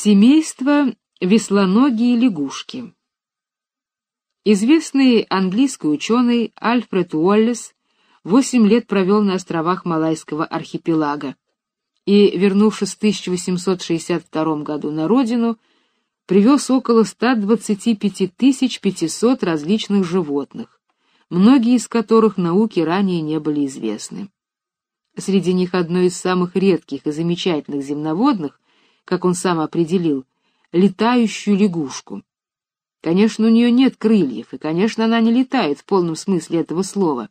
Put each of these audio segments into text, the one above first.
Семейство веслоногие лягушки. Известный английский ученый Альфред Уоллес восемь лет провел на островах Малайского архипелага и, вернувшись в 1862 году на родину, привез около 125 500 различных животных, многие из которых науке ранее не были известны. Среди них одно из самых редких и замечательных земноводных, как он сам определил, летающую лягушку. Конечно, у нее нет крыльев, и, конечно, она не летает в полном смысле этого слова.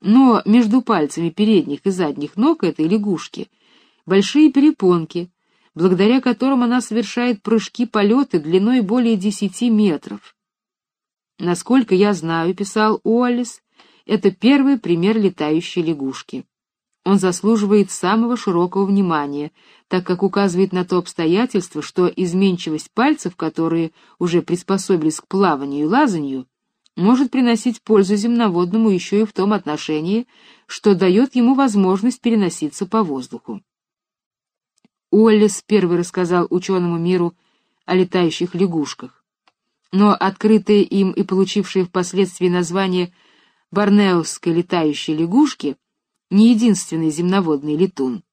Но между пальцами передних и задних ног этой лягушки большие перепонки, благодаря которым она совершает прыжки-полеты длиной более десяти метров. Насколько я знаю, писал Уоллес, это первый пример летающей лягушки. Он заслуживает самого широкого внимания, так как указывает на то обстоятельство, что изменчивость пальцев, которые уже приспособились к плаванию и лазанию, может приносить пользу земноводному еще и в том отношении, что дает ему возможность переноситься по воздуху. Уоллес первый рассказал ученому миру о летающих лягушках, но открытые им и получившие впоследствии название Борнеосской летающей лягушки не единственный земноводный летун.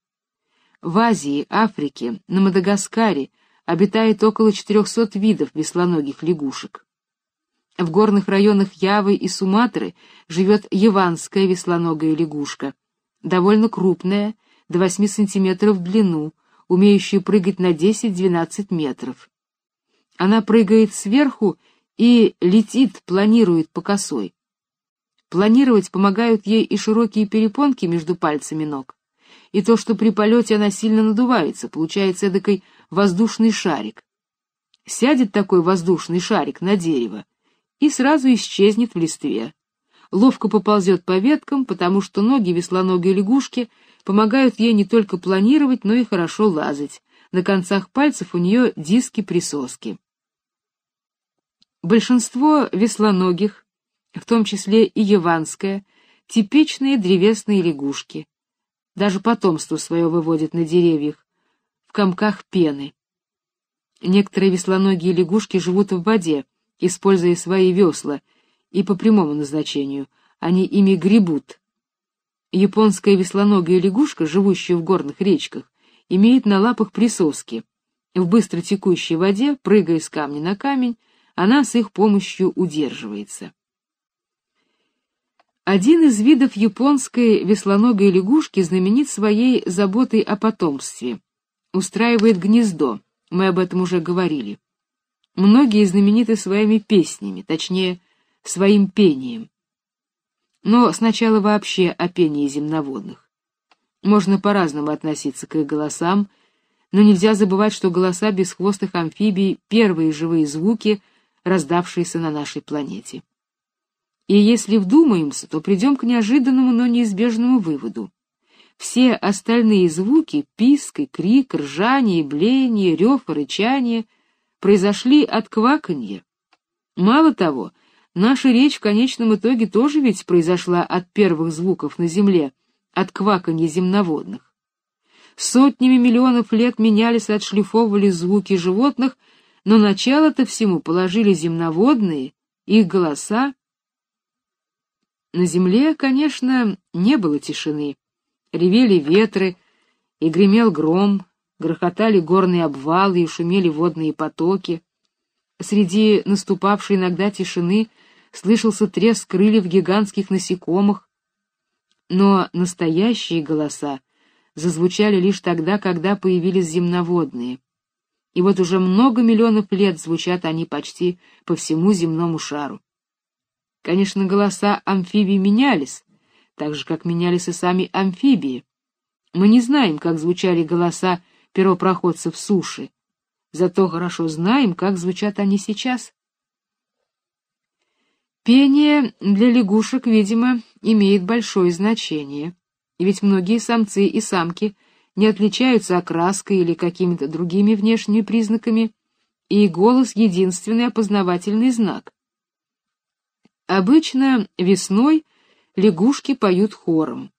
В Азии, Африке, на Мадагаскаре обитает около 400 видов веслоногих лягушек. В горных районах Явы и Суматры живет яванская веслоногая лягушка, довольно крупная, до 8 сантиметров в длину, умеющая прыгать на 10-12 метров. Она прыгает сверху и летит, планирует по косой. Планировать помогают ей и широкие перепонки между пальцами ног, и то, что при полете она сильно надувается, получается эдакой воздушный шарик. Сядет такой воздушный шарик на дерево и сразу исчезнет в листве. Ловко поползет по веткам, потому что ноги веслоногой лягушки помогают ей не только планировать, но и хорошо лазать. На концах пальцев у нее диски-присоски. Большинство веслоногих в том числе и яванская, типичные древесные лягушки. Даже потомство свое выводят на деревьях, в комках пены. Некоторые веслоногие лягушки живут в воде, используя свои весла, и по прямому назначению, они ими гребут. Японская веслоногая лягушка, живущая в горных речках, имеет на лапах присоски. В быстро текущей воде, прыгая с камня на камень, она с их помощью удерживается. Один из видов японской веслоногой лягушки знаменит своей заботой о потомстве. Устраивает гнездо, мы об этом уже говорили. Многие знамениты своими песнями, точнее, своим пением. Но сначала вообще о пении земноводных. Можно по-разному относиться к их голосам, но нельзя забывать, что голоса бесхвостых амфибий — первые живые звуки, раздавшиеся на нашей планете. И если вдумаемся, то придем к неожиданному, но неизбежному выводу. Все остальные звуки — писк и крик, ржание, блеяние, рев и рычание — произошли от кваканья. Мало того, наша речь в конечном итоге тоже ведь произошла от первых звуков на земле, от кваканья земноводных. Сотнями миллионов лет менялись и отшлифовывали звуки животных, но начало-то всему положили земноводные, их голоса, на земле, конечно, не было тишины. Ревели ветры, и гремел гром, грохотали горные обвалы и шумели водные потоки. Среди наступавшей иногда тишины слышался треск крыльев гигантских насекомых. Но настоящие голоса зазвучали лишь тогда, когда появились земноводные. И вот уже много миллионов лет звучат они почти по всему земному шару. Конечно, голоса амфибий менялись, так же, как менялись и сами амфибии. Мы не знаем, как звучали голоса первопроходцев суши, зато хорошо знаем, как звучат они сейчас. Пение для лягушек, видимо, имеет большое значение, ведь многие самцы и самки не отличаются окраской или какими-то другими внешними признаками, и голос — единственный опознавательный знак. Обычно весной лягушки поют хором.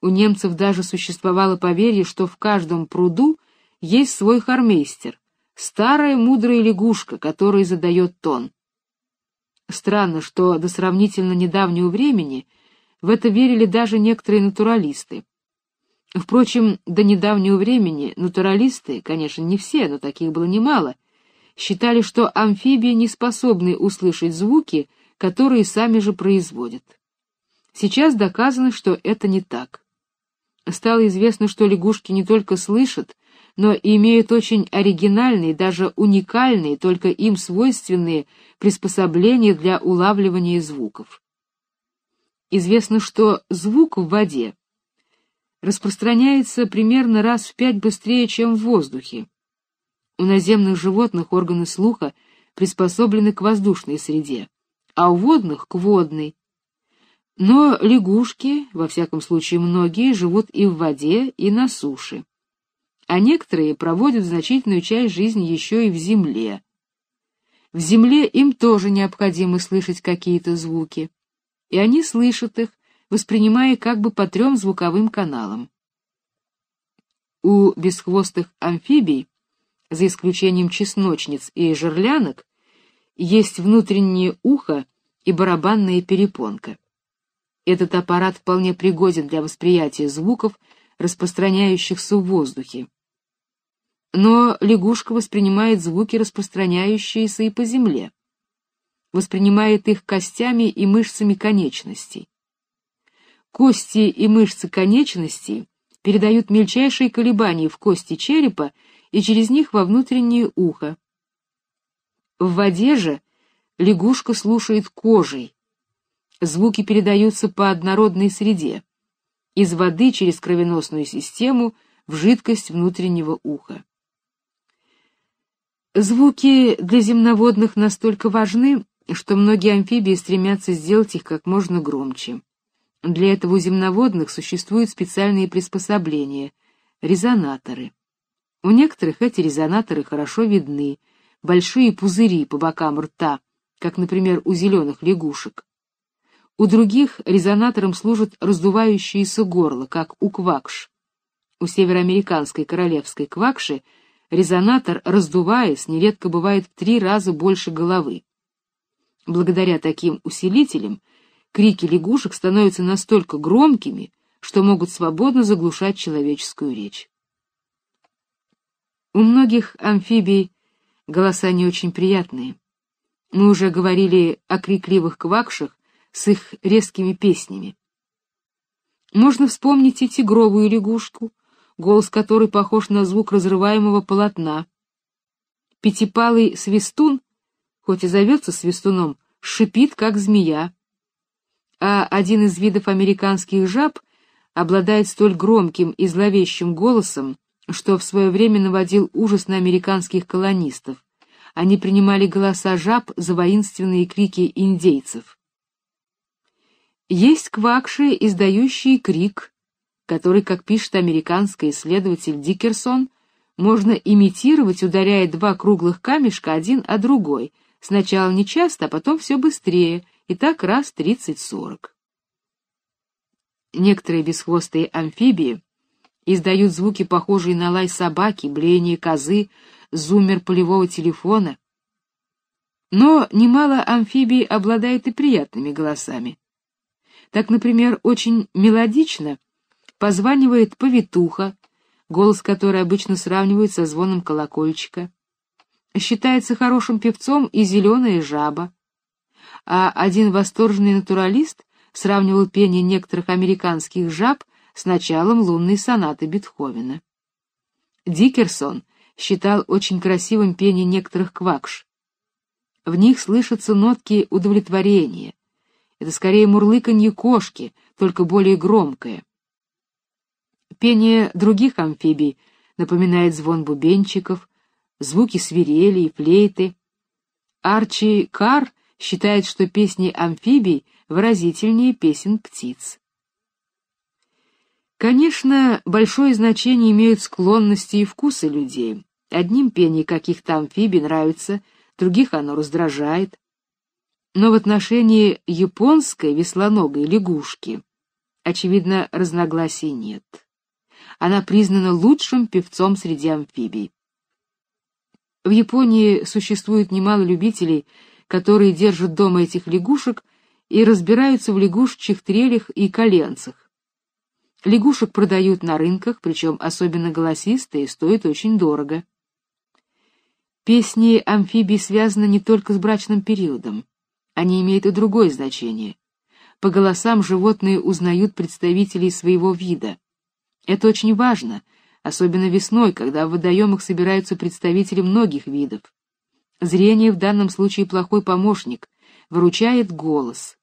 У немцев даже существовало поверье, что в каждом пруду есть свой хормейстер, старая мудрая лягушка, которая задает тон. Странно, что до сравнительно недавнего времени в это верили даже некоторые натуралисты. Впрочем, до недавнего времени натуралисты, конечно, не все, но таких было немало, считали, что амфибии не способны услышать звуки, которые сами же производят. Сейчас доказано, что это не так. Стало известно, что лягушки не только слышат, но и имеют очень оригинальные, даже уникальные, только им свойственные приспособления для улавливания звуков. Известно, что звук в воде распространяется примерно раз в пять быстрее, чем в воздухе. У наземных животных органы слуха приспособлены к воздушной среде, а у водных — к водной. Но лягушки, во всяком случае многие, живут и в воде, и на суше а некоторые проводят значительную часть жизни еще и в земле. В земле им тоже необходимо слышать какие-то звуки, и они слышат их, воспринимая как бы по трем звуковым каналам. У бесхвостых амфибий, за исключением чесночниц и жерлянок, есть внутреннее ухо и барабанная перепонка. Этот аппарат вполне пригоден для восприятия звуков, распространяющихся в воздухе но лягушка воспринимает звуки, распространяющиеся и по земле. Воспринимает их костями и мышцами конечностей. Кости и мышцы конечностей передают мельчайшие колебания в кости черепа и через них во внутреннее ухо. В воде же лягушка слушает кожей. Звуки передаются по однородной среде. Из воды через кровеносную систему в жидкость внутреннего уха. Звуки для земноводных настолько важны, что многие амфибии стремятся сделать их как можно громче. Для этого у земноводных существуют специальные приспособления — резонаторы. У некоторых эти резонаторы хорошо видны, большие пузыри по бокам рта, как, например, у зеленых лягушек. У других резонатором служат раздувающиеся горло, как у квакш. У североамериканской королевской квакши — резонатор, раздуваясь, нередко бывает в три раза больше головы. Благодаря таким усилителям крики лягушек становятся настолько громкими, что могут свободно заглушать человеческую речь. У многих амфибий голоса не очень приятные. Мы уже говорили о крикливых квакшах с их резкими песнями. Можно вспомнить и тигровую лягушку, голос которой похож на звук разрываемого полотна. Пятипалый свистун, хоть и зовется свистуном, шипит, как змея. А один из видов американских жаб обладает столь громким и зловещим голосом, что в свое время наводил ужас на американских колонистов. Они принимали голоса жаб за воинственные крики индейцев. Есть квакши, издающие крик, который, как пишет американский исследователь Дикерсон, можно имитировать, ударяя два круглых камешка один о другой, сначала не часто, а потом все быстрее, и так раз тридцать-сорок. Некоторые бесхвостые амфибии издают звуки, похожие на лай собаки, блеяние козы, зуммер полевого телефона. Но немало амфибий обладает и приятными голосами. Так, например, очень мелодично — Позванивает повитуха, голос которой обычно сравнивают со звоном колокольчика. Считается хорошим певцом и зеленая жаба. А один восторженный натуралист сравнивал пение некоторых американских жаб с началом лунной сонаты Бетховена. Дикерсон считал очень красивым пение некоторых квакш. В них слышатся нотки удовлетворения. Это скорее мурлыканье кошки, только более громкое. Пение других амфибий напоминает звон бубенчиков, звуки свирели и флейты. Арчи Кар считает, что песни амфибий выразительнее песен птиц. Конечно, большое значение имеют склонности и вкусы людей. Одним пение каких-то амфибий нравится, других оно раздражает. Но в отношении японской веслоногой лягушки, очевидно, разногласий нет она признана лучшим певцом среди амфибий. В Японии существует немало любителей, которые держат дома этих лягушек и разбираются в лягушечьих трелях и коленцах. Лягушек продают на рынках, причем особенно голосистые, стоят очень дорого. Песни амфибий связаны не только с брачным периодом. Они имеют и другое значение. По голосам животные узнают представителей своего вида. Это очень важно, особенно весной, когда в водоемах собираются представители многих видов. Зрение в данном случае плохой помощник, выручает голос.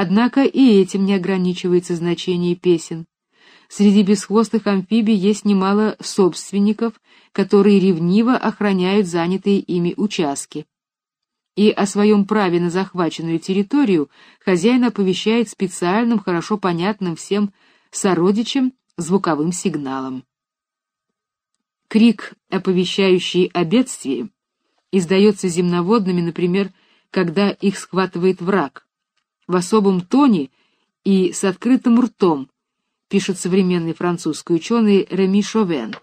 Однако и этим не ограничивается значение песен. Среди бесхвостых амфибий есть немало собственников, которые ревниво охраняют занятые ими участки. И о своем праве на захваченную территорию хозяин оповещает специальным, хорошо понятным всем сородичам звуковым сигналом. Крик, оповещающий о бедствии, издается земноводными, например, когда их схватывает враг, в особом тоне и с открытым ртом, пишет современный французский ученый Реми Шовен.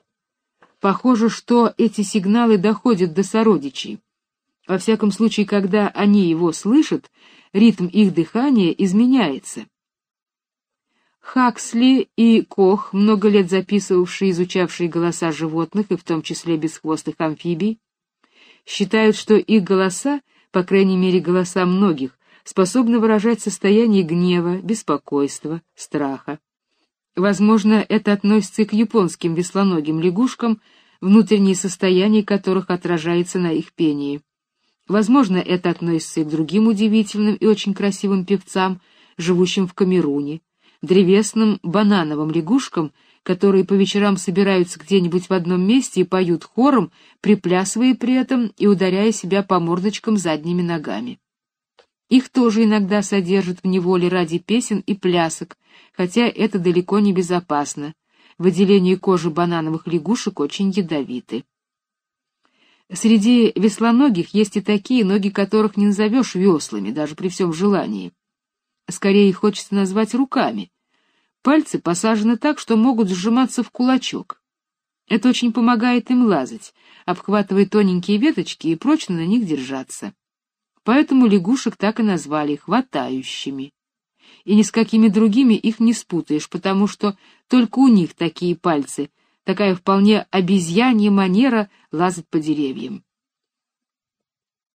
Похоже, что эти сигналы доходят до сородичей. Во всяком случае, когда они его слышат, ритм их дыхания изменяется. Хаксли и Кох, много лет записывавшие и изучавшие голоса животных, и в том числе бесхвостых амфибий, считают, что их голоса, по крайней мере голоса многих, способны выражать состояние гнева, беспокойства, страха. Возможно, это относится и к японским веслоногим лягушкам, внутреннее состояние которых отражается на их пении. Возможно, это относится и к другим удивительным и очень красивым певцам, живущим в Камеруне, древесным банановым лягушкам, которые по вечерам собираются где-нибудь в одном месте и поют хором, приплясывая при этом и ударяя себя по мордочкам задними ногами. Их тоже иногда содержат в неволе ради песен и плясок, хотя это далеко не безопасно. Выделение кожи банановых лягушек очень ядовиты. Среди веслоногих есть и такие, ноги которых не назовешь веслами, даже при всем желании. Скорее их хочется назвать руками. Пальцы посажены так, что могут сжиматься в кулачок. Это очень помогает им лазать, обхватывая тоненькие веточки и прочно на них держаться. Поэтому лягушек так и назвали хватающими. И ни с какими другими их не спутаешь, потому что только у них такие пальцы, такая вполне обезьянья манера лазать по деревьям.